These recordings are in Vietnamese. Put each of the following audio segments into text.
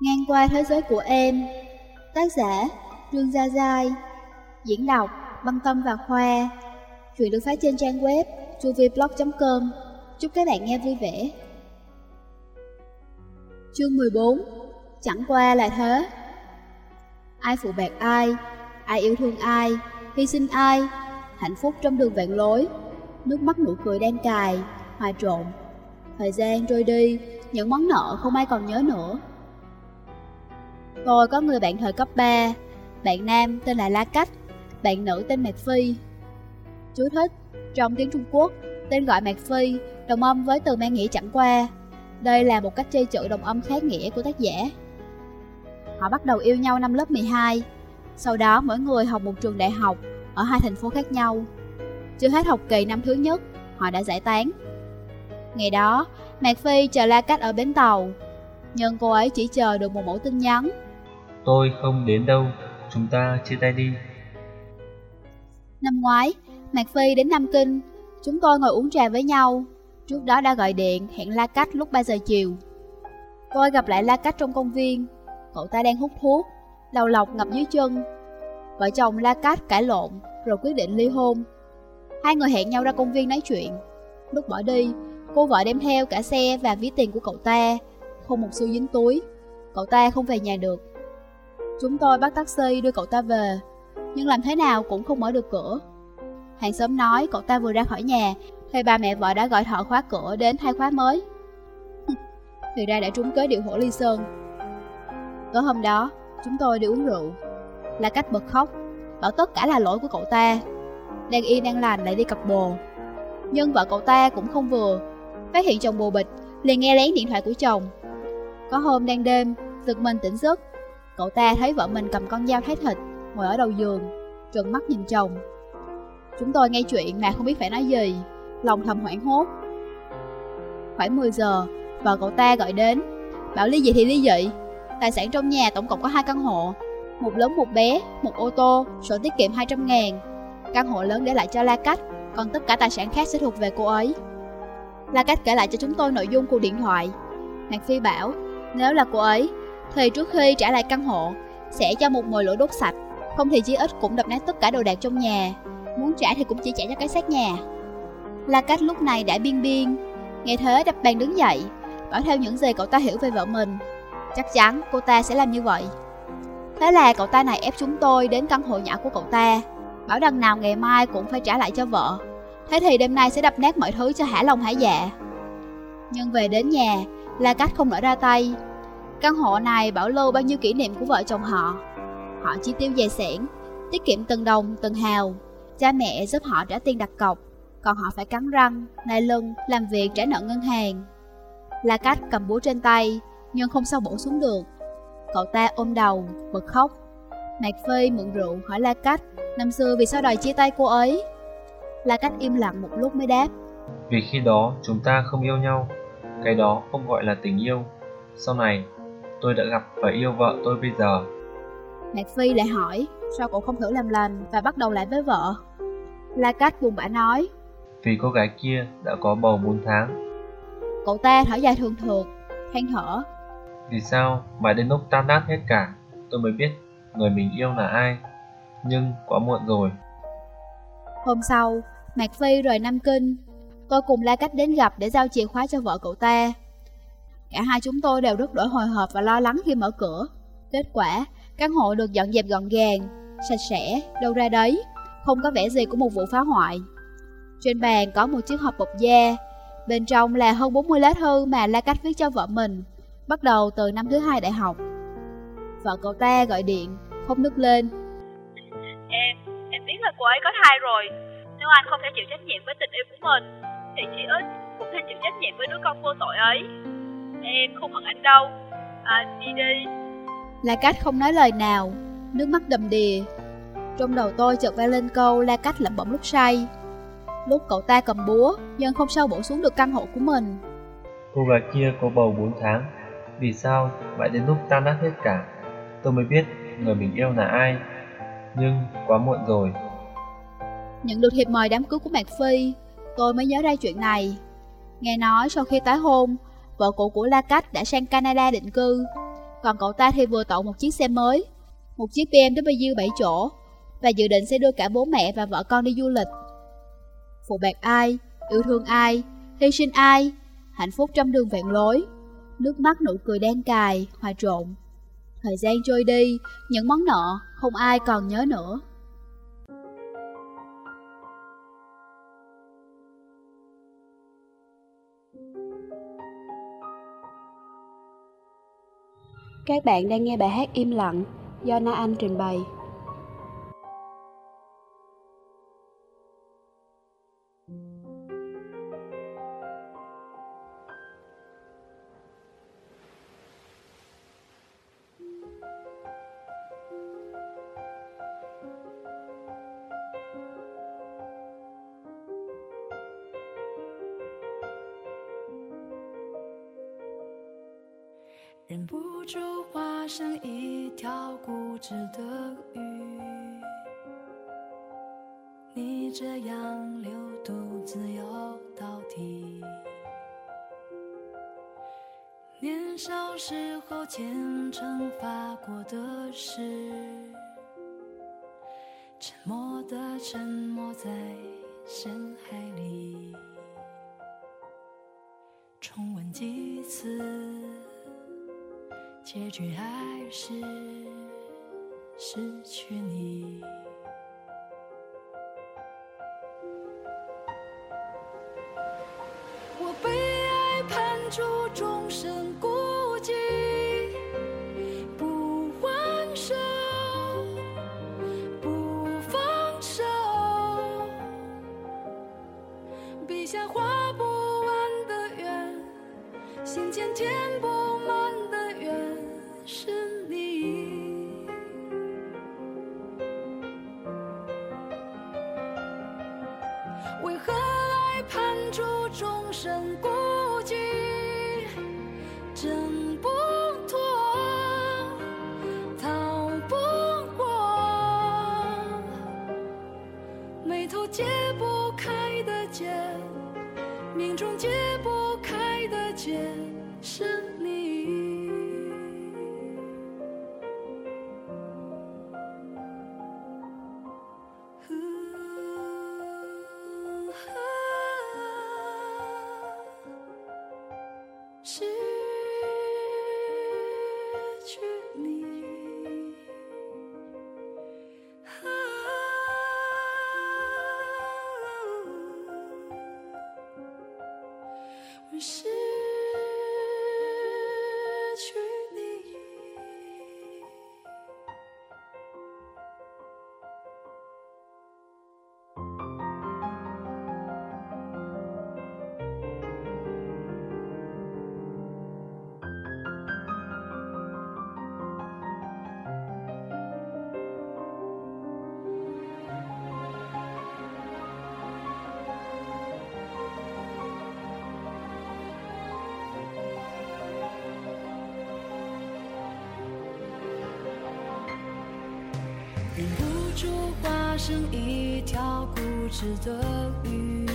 Ngang qua thế giới của em. Tác giả, Trương Gia Giai. Diễn đọc Băng Tâm và Khoa. Chuyện được phát trên trang web chuviblog.com Chúc các bạn nghe vui vẻ. Chương 14 Chẳng qua là thế. Ai phụ bạc ai Ai yêu thương ai, Hy sinh ai, Hạnh phúc trong đường vạn lối. Nước mắt nụ cười đang cài, Hòa trộn. Thời gian trôi đi, Những món nợ không ai còn nhớ nữa. Tôi có người bạn thời cấp 3 Bạn nam tên là La Cách, Bạn nữ tên Mạc Phi. Chú thích, Trong tiếng Trung Quốc, Tên gọi Mạc Phi Đồng âm với từ mang nghĩa chẳng qua. Đây là một cách chơi chữ đồng âm khác nghĩa của tác giả. Họ bắt đầu yêu nhau năm lớp 12 Sau đó, mỗi người học một trường đại học Ở hai thành phố khác nhau. Chưa hết học kỳ năm thứ nhất, Họ đã giải tán. Ngày đó, Mạc Phi chờ La Cách ở bến tàu, Nhưng cô ấy chỉ chờ được một mẫu tin nhắn. Tôi không đến đâu, chúng ta chia tay đi. Năm ngoái, Mạc Phi đến Nam Kinh, chúng tôi ngồi uống trà với nhau. Trước đó đã gọi điện hẹn La Cách lúc 3 giờ chiều. Tôi gặp lại La Cách trong công viên, cậu ta đang hút thuốc, đầu lọc ngập dưới chân. Vợ chồng La Cách cãi lộn, rồi quyết định ly hôn. Hai người hẹn nhau ra công viên nói chuyện. Lúc bỏ đi, cô vợ đem theo cả xe và ví tiền của cậu ta, không một xu dính túi. Cậu ta không về nhà được. Chúng tôi bắt taxi đưa cậu ta về, nhưng làm thế nào cũng không mở được cửa. Hàng xóm nói cậu ta vừa ra khỏi nhà, thì bà mẹ vợ đã gọi thợ khóa cửa đến thay khóa mới. thì ra đã trúng kế điệu hổ ly sơn. Tối hôm đó, chúng tôi đi uống rượu. Là cách bật khóc, bảo tất cả là lỗi của cậu ta. Đang yên đang lành lại đi cặp bồ. Nhưng vợ cậu ta cũng không vừa, phát hiện chồng bồ bịch, liền nghe lén điện thoại của chồng. Có hôm đang đêm, giật mình tỉnh giấc, Cậu ta thấy vợ mình cầm con dao thái thịt, ngồi ở đầu giường, trừng mắt nhìn chồng. Chúng tôi nghe chuyện mà không biết phải nói gì, lòng thầm hoảng hốt. Khoảng 10 giờ, vợ cậu ta gọi đến, bảo ly dị thì ly dị. Tài sản trong nhà tổng cộng có hai căn hộ, một lớn một bé, một ô tô, sổ tiết kiệm 200 ngàn. Căn hộ lớn để lại cho La Cách, còn tất cả tài sản khác sẽ thuộc về cô ấy. La Cách kể lại cho chúng tôi nội dung cuộc điện thoại. Mạc Phi bảo, nếu là cô ấy, thuê trước khi trả lại căn hộ, sẽ cho một mồi lửa đốt sạch, không thì chí ít cũng đập nát tất cả đồ đạc trong nhà. Muốn trả thì cũng chỉ trả cho cái xác nhà. La Cách lúc này đã biên biên, nghe thế đập bàn đứng dậy, bảo theo những gì cậu ta hiểu về vợ mình. Chắc chắn cô ta sẽ làm như vậy. Thế là cậu ta này ép chúng tôi đến căn hộ nhỏ của cậu ta, bảo đằng nào ngày mai cũng phải trả lại cho vợ. Thế thì đêm nay sẽ đập nát mọi thứ cho hả lòng hả dạ. Nhưng về đến nhà, La Cách không nở ra tay, Căn hộ này bảo lưu bao nhiêu kỷ niệm của vợ chồng họ. Họ chi tiêu dài sẻn tiết kiệm từng đồng, từng hào. Cha mẹ giúp họ trả tiền đặt cọc, còn họ phải cắn răng, nai lưng, làm việc trả nợ ngân hàng. La Cách cầm búa trên tay, nhưng không sao bổ xuống được. Cậu ta ôm đầu, bật khóc. Mạc Phi mượn rượu hỏi La Cách, năm xưa vì sao đòi chia tay cô ấy? La Cách im lặng một lúc mới đáp. Vì khi đó chúng ta không yêu nhau, cái đó không gọi là tình yêu. Sau này tôi đã gặp và yêu vợ tôi bây giờ. Mạc Phi lại hỏi, sao cậu không thử làm lành và bắt đầu lại với vợ? La Cách buồn bã nói, vì cô gái kia đã có bầu 4 tháng. Cậu ta thở dài thường thượt, than thở. Vì sao mà đến lúc tan nát hết cả, tôi mới biết người mình yêu là ai. Nhưng quá muộn rồi. Hôm sau, Mạc Phi rời Nam Kinh. Tôi cùng La Cách đến gặp để giao chìa khóa cho vợ cậu ta. Cả hai chúng tôi đều rất đổi hồi hộp và lo lắng khi mở cửa. Kết quả, căn hộ được dọn dẹp gọn gàng, sạch sẽ, đâu ra đấy, không có vẻ gì của một vụ phá hoại. Trên bàn có một chiếc hộp bọc da, bên trong là hơn 40 lá thư mà La Cách viết cho vợ mình, bắt đầu từ năm thứ hai đại học. Vợ cậu ta gọi điện, không nức lên. Em, em biết là cô ấy có thai rồi. Nếu anh không thể chịu trách nhiệm với tình yêu của mình, thì chỉ ít cũng thể chịu trách nhiệm với đứa con vô tội ấy. Em không hận anh đâu. À đi đi. La Cách không nói lời nào. Nước mắt đầm đìa. Trong đầu tôi chợt vang lên câu La Cách lẩm bẩm lúc say. Lúc cậu ta cầm búa Nhưng không sao bổ xuống được căn hộ của mình. Cô gái kia có bầu 4 tháng. Vì sao mãi đến lúc tan nát hết cả? Tôi mới biết người mình yêu là ai. Nhưng quá muộn rồi. Nhận được thiệp mời đám cưới của Mạc Phi Tôi mới nhớ ra chuyện này. Nghe nói sau khi tái hôn vợ cũ của La Cách đã sang Canada định cư. Còn cậu ta thì vừa tậu một chiếc xe mới, một chiếc BMW 7 chỗ, và dự định sẽ đưa cả bố mẹ và vợ con đi du lịch. Phụ bạc ai, yêu thương ai, hy sinh ai, hạnh phúc trăm đường vẹn lối, nước mắt nụ cười đen cài, hòa trộn. Thời gian trôi đi, những món nợ không ai còn nhớ nữa. Các bạn đang nghe bài hát Im Lặng do Na Anh trình bày. 不知的雨，逆着洋流独自游到底。年少时候虔诚发过的誓，沉默的沉默在深海里，重温几次，结局还是。失去你。我被爱判处终身孤。间。不住化身一条固执的鱼，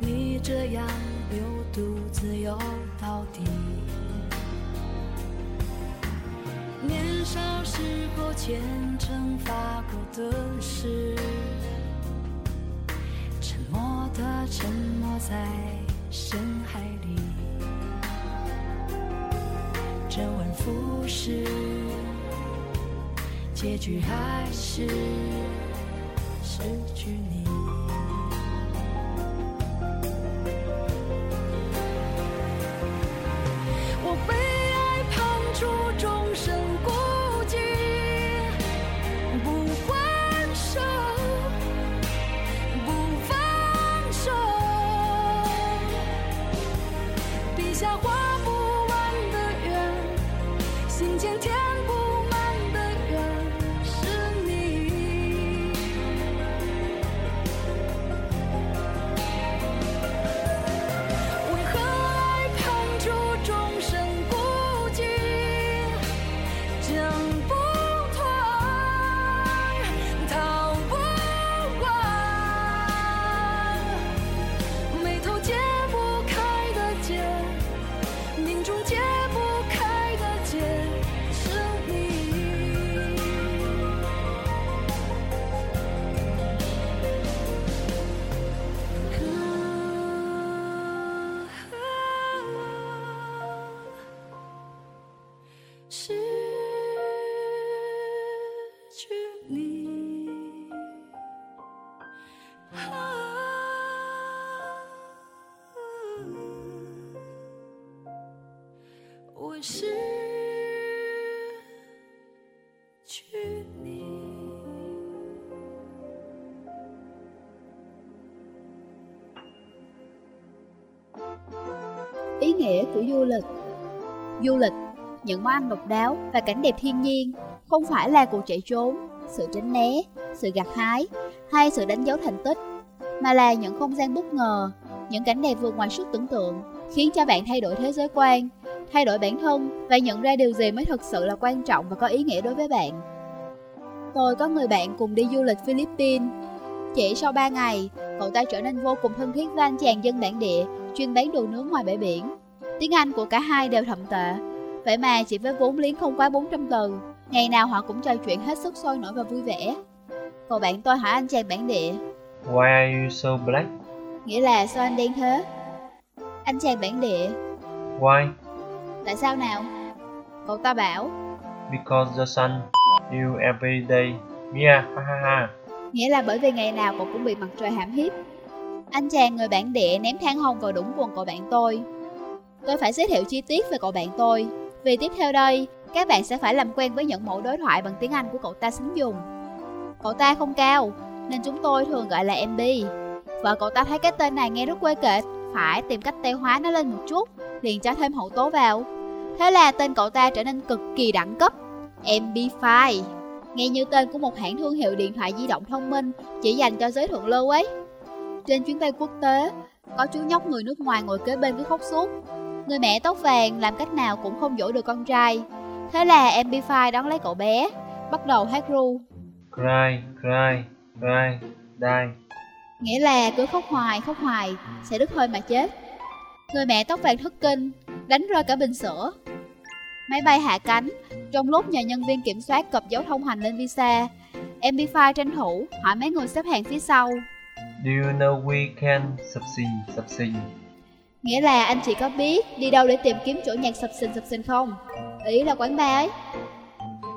你这样流独自游到底。年少时候虔诚发过的誓，沉默的沉没在深海里，周而复始。结局还是失去你。失去你。我失去你。 Ý nghĩa của du lịch Du lịch, những món ăn độc đáo và cảnh đẹp thiên nhiên không phải là cuộc chạy trốn, sự tránh né, sự gặt hái hay sự đánh dấu thành tích, mà là những không gian bất ngờ, những cảnh đẹp vượt ngoài sức tưởng tượng, khiến cho bạn thay đổi thế giới quan, thay đổi bản thân và nhận ra điều gì mới thực sự là quan trọng và có ý nghĩa đối với bạn. Tôi có người bạn cùng đi du lịch Philippines. Chỉ sau 3 ngày, cậu ta trở nên vô cùng thân thiết với anh chàng dân bản địa chuyên bán đồ nướng ngoài bãi biển. Tiếng Anh của cả hai đều thậm tệ, vậy mà chỉ với vốn liếng không quá 400 từ, ngày nào họ cũng trò chuyện hết sức sôi nổi và vui vẻ. Cậu bạn tôi hỏi anh chàng bản địa, Why are you so black? nghĩa là sao anh đen thế? Anh chàng bản địa, Why? tại sao nào? Cậu ta bảo, Because the sun you every day. Mia, ha ha ha. nghĩa là bởi vì ngày nào cậu cũng bị mặt trời hãm hiếp. Anh chàng người bản địa ném than hồng vào đũng quần cậu bạn tôi. Tôi phải giới thiệu chi tiết về cậu bạn tôi, vì tiếp theo đây, các bạn sẽ phải làm quen với những mẫu đối thoại bằng tiếng Anh của cậu ta sánh dùng. Cậu ta không cao, nên chúng tôi thường gọi là MB. Vợ cậu ta thấy cái tên này nghe rất quê kệch, phải tìm cách teo hóa nó lên một chút, liền cho thêm hậu tố vào. Thế là tên cậu ta trở nên cực kỳ đẳng cấp, MB5. Nghe như tên của một hãng thương hiệu điện thoại di động thông minh chỉ dành cho giới thượng lưu ấy. Trên chuyến bay quốc tế, có chú nhóc người nước ngoài ngồi kế bên cứ khóc suốt. Người mẹ tóc vàng làm cách nào cũng không dỗ được con trai. Thế là MB5 đón lấy cậu bé, bắt đầu hát ru. Cry, cry, cry, die. Nghĩa là cứ khóc hoài, khóc hoài, sẽ đứt hơi mà chết. Người mẹ tóc vàng thất kinh, đánh rơi cả bình sữa. Máy bay hạ cánh, trong lúc nhờ nhân viên kiểm soát cập dấu thông hành lên visa, MB5 tranh thủ hỏi mấy người xếp hàng phía sau. Do you know we can sập sình? Nghĩa là anh chỉ có biết đi đâu để tìm kiếm chỗ nhạc sập sình sập sình không? Ý là quán bar ấy.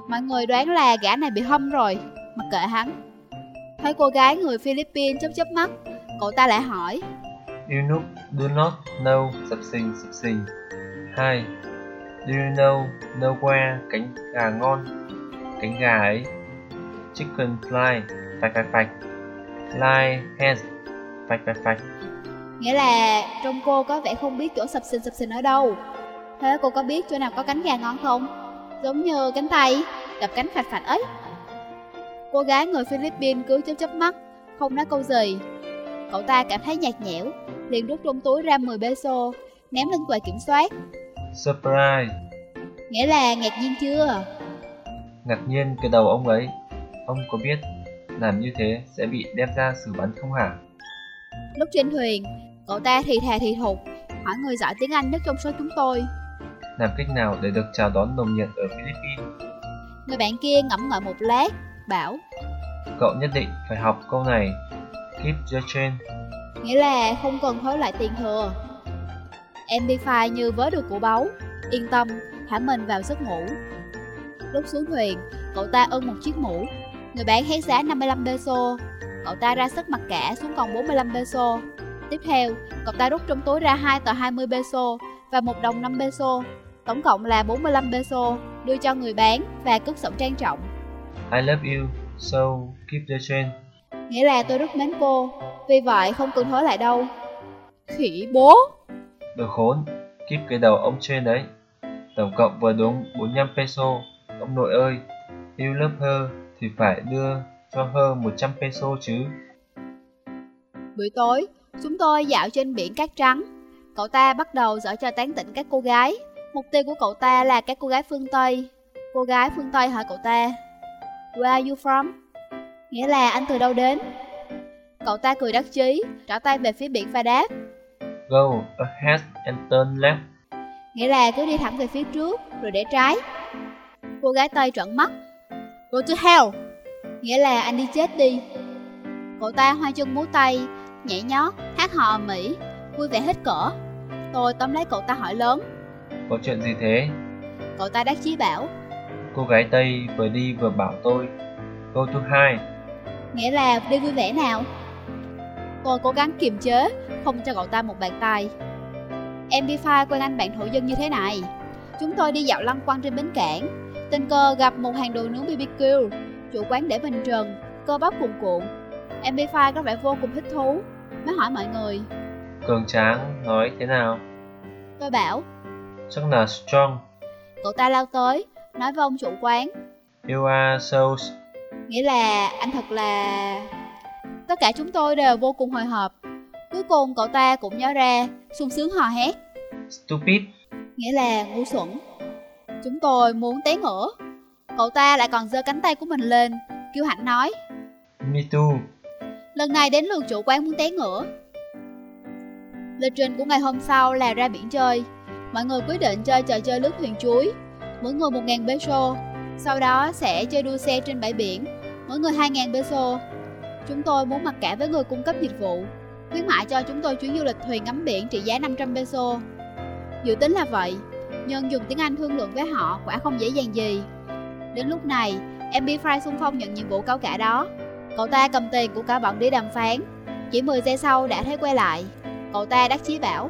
Mọi người đoán là gã này bị hâm rồi, mặc kệ hắn. Thấy cô gái người Philippines chớp chớp mắt, cậu ta lại hỏi. You know, do not know sập sình, sập sình. Hai. Do you know nowhere cánh gà ngon? Cánh gà ấy. Chicken fly, phạch phạch phạch. Fly has, phạch phạch phạch. Nghĩa là trong cô có vẻ không biết chỗ sập sình sập sình ở đâu. Thế cô có biết chỗ nào có cánh gà ngon không? Giống như cánh tay, đập cánh phạch phạch ấy. Cô gái người Philippines cứ chớp chớp mắt, không nói câu gì. Cậu ta cảm thấy nhạt nhẽo, liền rút trong túi ra 10 peso, ném lên quầy kiểm soát. Surprise. Nghĩa là ngạc nhiên chưa? Ngạc nhiên cái đầu ông ấy. Ông có biết làm như thế sẽ bị đem ra xử bắn không hả? Lúc trên thuyền, cậu ta thì thà thì thục, hỏi người giỏi tiếng Anh nhất trong số chúng tôi. Làm cách nào để được chào đón nồng nhiệt ở Philippines? Người bạn kia ngẫm ngợi một lát, bảo, Cậu nhất định phải học câu này. Keep your train. nghĩa là không cần hối lại tiền thừa. MB5 như vớ được của báu, yên tâm, thả mình vào giấc ngủ. Lúc xuống thuyền, cậu ta ân một chiếc mũ. Người bán hét giá 55 peso, cậu ta ra sức mặc cả xuống còn 45 peso. Tiếp theo, cậu ta rút trong túi ra hai tờ 20 peso và một đồng 5 peso, tổng cộng là 45 peso, đưa cho người bán và cất giọng trang trọng. I love you, so keep your train. Nghĩa là tôi rất mến cô, vì vậy không cần hối lại đâu. Khỉ bố! Đồ khốn, keep cái đầu ông trên đấy. Tổng cộng vừa đúng 45 peso. Ông nội ơi, you love her thì phải đưa cho her 100 peso chứ. Buổi tối, chúng tôi dạo trên biển cát trắng. Cậu ta bắt đầu dở cho tán tỉnh các cô gái. Mục tiêu của cậu ta là các cô gái phương Tây. Cô gái phương Tây hỏi cậu ta, Where are you from? Nghĩa là anh từ đâu đến? Cậu ta cười đắc chí, trỏ tay về phía biển và đáp, Go ahead and turn left. nghĩa là cứ đi thẳng về phía trước, rồi để trái. Cô gái Tây trợn mắt, Go to hell! Nghĩa là anh đi chết đi. Cậu ta hoa chân múa tay, nhảy nhót, hát hò ĩ, vui vẻ hết cỡ. Tôi tóm lấy cậu ta hỏi lớn, Có chuyện gì thế? Cậu ta đắc chí bảo. Cô gái Tây vừa đi vừa bảo tôi. Go to high Nghĩa là đi vui vẻ nào? Tôi cố gắng kiềm chế Không cho cậu ta một bàn tay. MP5 quen anh bạn thổ dân như thế này. Chúng tôi đi dạo lăng quăng trên bến cảng. Tình cờ gặp một hàng đồ nướng BBQ Chủ quán để bình trần Cơ bắp cuồn cuộn. MP5 có vẻ vô cùng thích thú Mới hỏi mọi người. Cường tráng nói thế nào? Tôi bảo Chắc là strong. Cậu ta lao tới Nói với ông chủ quán. You are so Nghĩa là anh thật là... Tất cả chúng tôi đều vô cùng hồi hộp. Cuối cùng cậu ta cũng nhớ ra sung sướng hò hét. Stupid. Nghĩa là ngu xuẩn. Chúng tôi muốn té ngửa. Cậu ta lại còn giơ cánh tay của mình lên Kiêu hãnh nói. Me too Lần này đến lượt chủ quán muốn té ngửa. Lịch trình của ngày hôm sau là ra biển chơi. Mọi người quyết định chơi trò chơi lướt thuyền chuối. Mỗi người 1.000 peso. Sau đó sẽ chơi đua xe trên bãi biển. Mỗi người 2.000 peso. Chúng tôi muốn mặc cả với người cung cấp dịch vụ. Khuyến mại cho chúng tôi chuyến du lịch thuyền ngắm biển trị giá 500 peso. Dự tính là vậy Nhưng dùng tiếng Anh thương lượng với họ quả không dễ dàng gì. Đến lúc này, MB Fry xung phong nhận nhiệm vụ cao cả đó. Cậu ta cầm tiền của cả bọn đi đàm phán. Chỉ 10 giây sau đã thấy quay lại. Cậu ta đắc chí bảo.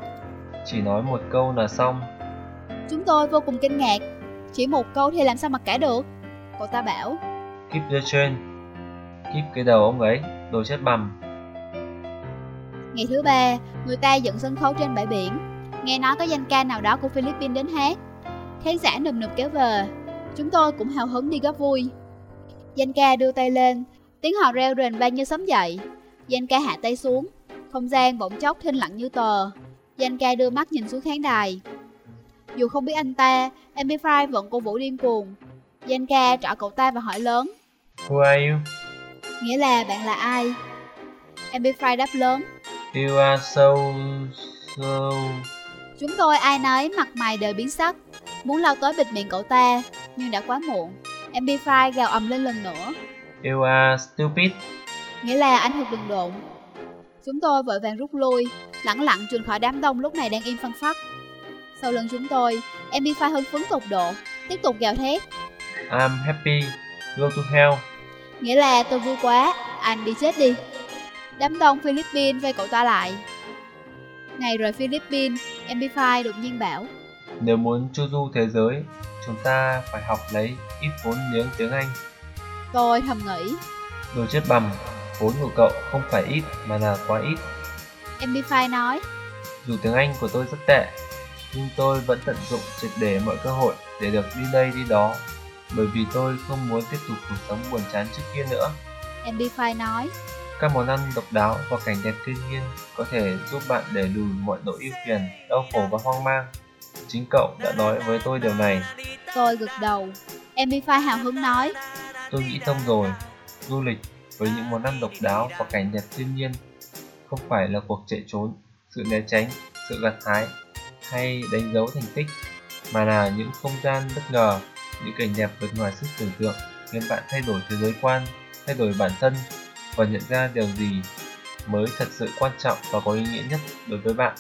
Chỉ nói một câu là xong. Chúng tôi vô cùng kinh ngạc. Chỉ một câu thì làm sao mặc cả được? Cậu ta bảo. Keep the train Keep cái đầu ông ấy Đồ chết bầm. Ngày thứ ba, người ta dựng sân khấu trên bãi biển. Nghe nói có danh ca nào đó của Philippines đến hát. Khán giả nùm nụp kéo về Chúng tôi cũng hào hứng đi góp vui. Danh ca đưa tay lên Tiếng hò reo rền vang như sấm dậy. Danh ca hạ tay xuống. Không gian bỗng chốc thinh lặng như tờ. Danh ca đưa mắt nhìn xuống khán đài. Dù không biết anh ta Amy Fry vẫn cổ vũ điên cuồng. Danh ca trỏ cậu ta và hỏi lớn. Who are you? Nghĩa là bạn là ai? Amy Fry đáp lớn. You are so... so... Chúng tôi ai nấy mặt mày đều biến sắc. Muốn lao tới bịt miệng cậu ta Nhưng đã quá muộn. MP5 gào ầm lên lần nữa You are stupid. Nghĩa là anh thật đừng độn Chúng tôi vội vàng rút lui Lặng lặng truyền khỏi đám đông lúc này đang im phân phát Sau lưng chúng tôi MP5 hưng phấn tột độ Tiếp tục gào thét. I'm happy. Go to hell. Nghĩa là tôi vui quá Anh đi chết đi. Đám đông Philippines vây cậu ta lại. Ngày rời Philippines MP5 đột nhiên bảo. Nếu muốn chu du thế giới Chúng ta phải học lấy ít vốn liếng tiếng Anh Tôi thầm nghĩ. Đồ chết bầm Vốn của cậu không phải ít mà là quá ít. MP5 nói. Dù tiếng Anh của tôi rất tệ Nhưng tôi vẫn tận dụng triệt để mọi cơ hội Để được đi đây đi đó Bởi vì tôi không muốn tiếp tục cuộc sống buồn chán trước kia nữa. MP5 nói. Các món ăn độc đáo và cảnh đẹp thiên nhiên có thể giúp bạn đẩy lùi mọi nỗi ưu phiền, đau khổ và hoang mang. Chính cậu đã nói với tôi điều này. Tôi gật đầu. MP5 hào hứng nói Tôi nghĩ thông rồi. Du lịch với những món ăn độc đáo và cảnh đẹp thiên nhiên không phải là cuộc chạy trốn, sự né tránh, sự gặt hái hay đánh dấu thành tích mà là những không gian bất ngờ, những cảnh đẹp vượt ngoài sức tưởng tượng khiến bạn thay đổi thế giới quan, thay đổi bản thân và nhận ra điều gì mới thật sự quan trọng và có ý nghĩa nhất đối với bạn.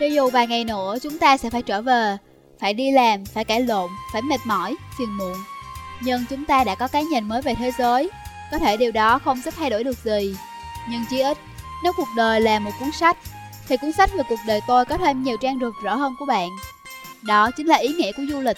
Cho dù vài ngày nữa chúng ta sẽ phải trở về Phải đi làm, phải cãi lộn, phải mệt mỏi, phiền muộn nhưng chúng ta đã có cái nhìn mới về thế giới. Có thể điều đó không giúp thay đổi được gì. Nhưng chí ít, nếu cuộc đời là một cuốn sách Thì cuốn sách về cuộc đời tôi có thêm nhiều trang rực rỡ hơn của bạn. Đó chính là ý nghĩa của du lịch.